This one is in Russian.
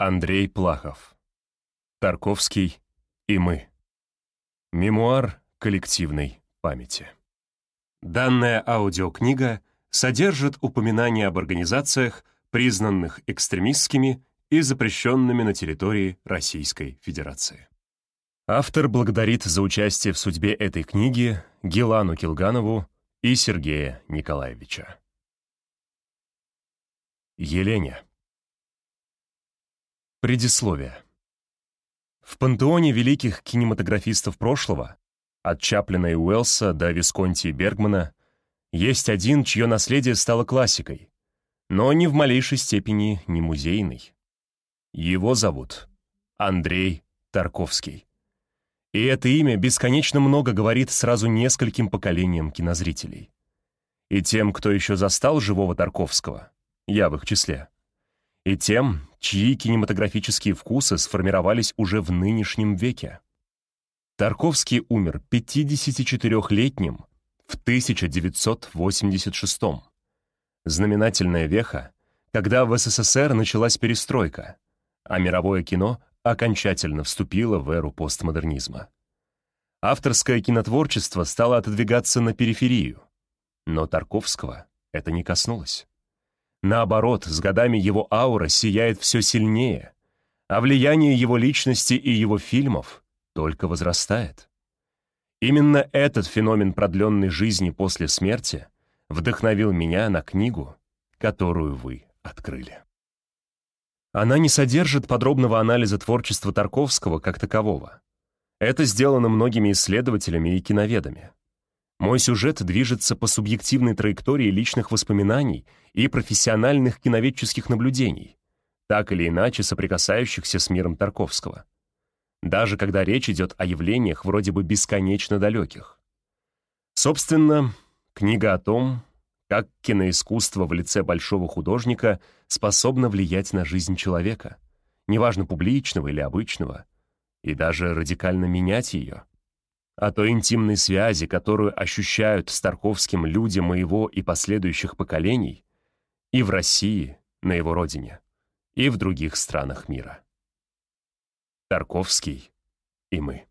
Андрей Плахов. Тарковский и мы. Мемуар коллективной памяти. Данная аудиокнига содержит упоминания об организациях, признанных экстремистскими и запрещенными на территории Российской Федерации. Автор благодарит за участие в судьбе этой книги Гелану Килганову и Сергея Николаевича. Елене. Предисловие. В пантеоне великих кинематографистов прошлого, от Чаплина и Уэллса до Висконти и Бергмана, есть один, чье наследие стало классикой, но ни в малейшей степени не музейной. Его зовут Андрей Тарковский. И это имя бесконечно много говорит сразу нескольким поколениям кинозрителей. И тем, кто еще застал живого Тарковского, я в их числе, и тем, чьи кинематографические вкусы сформировались уже в нынешнем веке. Тарковский умер 54-летним в 1986 -м. Знаменательная веха, когда в СССР началась перестройка, а мировое кино окончательно вступило в эру постмодернизма. Авторское кинотворчество стало отодвигаться на периферию, но Тарковского это не коснулось. Наоборот, с годами его аура сияет все сильнее, а влияние его личности и его фильмов только возрастает. Именно этот феномен продленной жизни после смерти вдохновил меня на книгу, которую вы открыли. Она не содержит подробного анализа творчества Тарковского как такового. Это сделано многими исследователями и киноведами. Мой сюжет движется по субъективной траектории личных воспоминаний и профессиональных киноведческих наблюдений, так или иначе соприкасающихся с миром Тарковского. Даже когда речь идет о явлениях вроде бы бесконечно далеких. Собственно, книга о том, как киноискусство в лице большого художника способно влиять на жизнь человека, неважно публичного или обычного, и даже радикально менять ее — о той интимной связи, которую ощущают с Тарковским люди моего и последующих поколений и в России, на его родине, и в других странах мира. Тарковский и мы.